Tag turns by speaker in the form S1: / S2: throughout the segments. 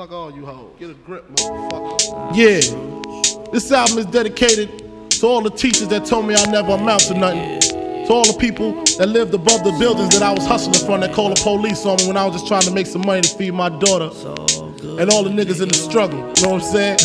S1: Fuck all you hoes. Get a grip, motherfucker. Yeah. This album is dedicated to all the teachers that told me I never amount to nothing. To all the people that lived above the buildings that I was hustling from that called the police on me when I was just trying to make some money to feed my daughter. And all the niggas in the struggle. You know what I'm saying?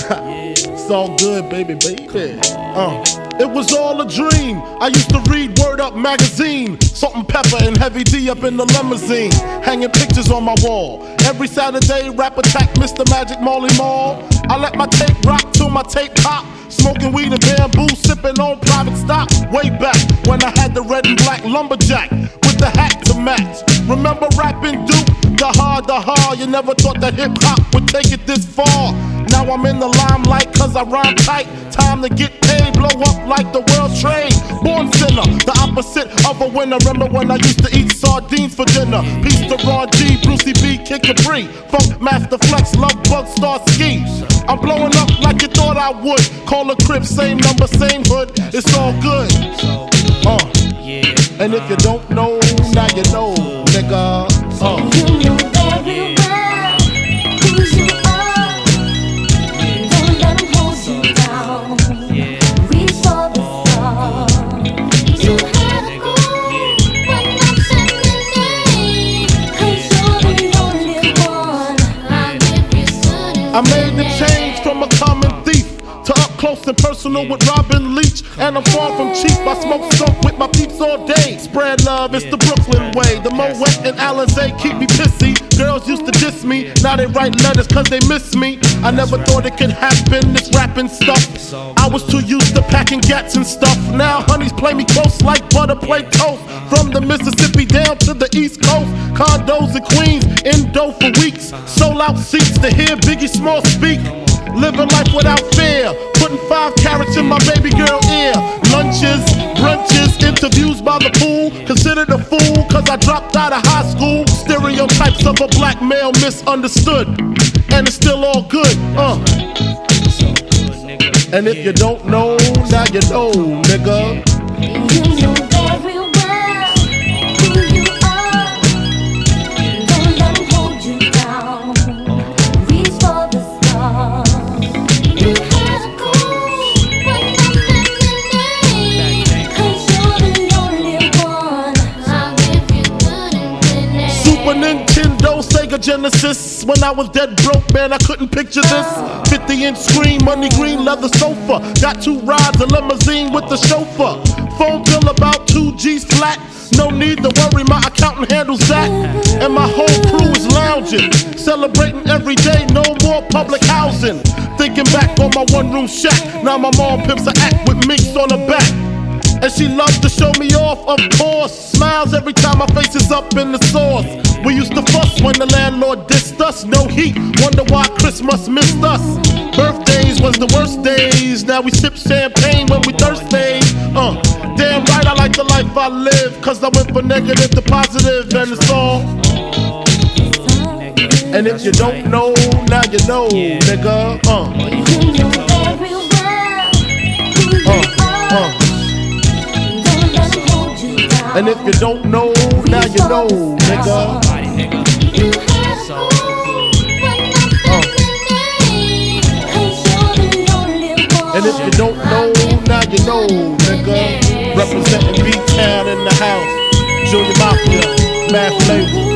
S1: it's all good, baby, baby. Uh. It was all a dream. I used to read Word Up magazine, Salt-N-Pepa and Heavy D up in the limousine, hanging pictures on my wall. Every Saturday, rap attack, Mr. Magic Marley Marl. I let my tape rock till my tape pop. Smoking weed and Bambú, sipping on private stock. Way back when I had the red and black lumberjack with the hat to match. Remember rapping Duke? The hard, the hard. You never thought that hip hop would take it this far. Now I'm in the limelight cause I rhyme tight. Time to get paid, blow up like the world trade. Born sinner, the opposite of a winner. Remember when I used to eat sardines for dinner? Peace to Ron G, Brucey B, Kid Capri. Funkmaster Flex, Love Bug, Star Ski. I'm blowing up like you thought I would. Call a crib, same number, same hood. It's all good. Uh. And if you don't know, now you know, personal with Robin Leach. And I'm far from cheap. I smoke skunk with my peeps all day. Spread love, it's the Brooklyn way. The Moet and Alizé keep me pissy. Girls used to diss me, now they write letters cause they miss me. I never thought it could happen, this rapping stuff. I was too used to packing gats and stuff. Now honeys play me close like butter play toast. From the Mississippi down to the East Coast. Condos in Queens, in dough for weeks. Sold out seats to hear Biggie Small speak. Living life without fear. By the pool. Considered a fool cause I dropped out of high school. Stereotypes of a black male misunderstood. And it's still all good. Uh. And if you don't know, now you know, nigga.
S2: You know very well who you are. Don't hold you down. Reach for the stars.
S1: Nintendo, Sega Genesis. When I was dead broke, man, I couldn't picture this. 50 inch screen, money green leather sofa. Got two rides, a limousine with the chauffeur. Phone bill about 2 G's flat. No need to worry, my accountant handles that. And my whole crew is lounging, celebrating every day, no more public housing. Thinking back on my one room shack, now my mom pimps a act with minks on her back. And she loves to show me off, of course. Smiles every time my face is up in the sauce. We used to fuss when the landlord dissed us. No heat, wonder why Christmas missed us. Birthdays was the worst days. Now we sip champagne when we thirsty. Uh, damn right, I like the life I live. Cause I went from negative to positive, and it's all. And if you don't know, now you know, nigga. Uh, uh, uh. And if you don't know, now you know, nigga. And if you don't know, now you know, nigga. Representing B-Town in the house. Junior Mafia, Mad Flavor.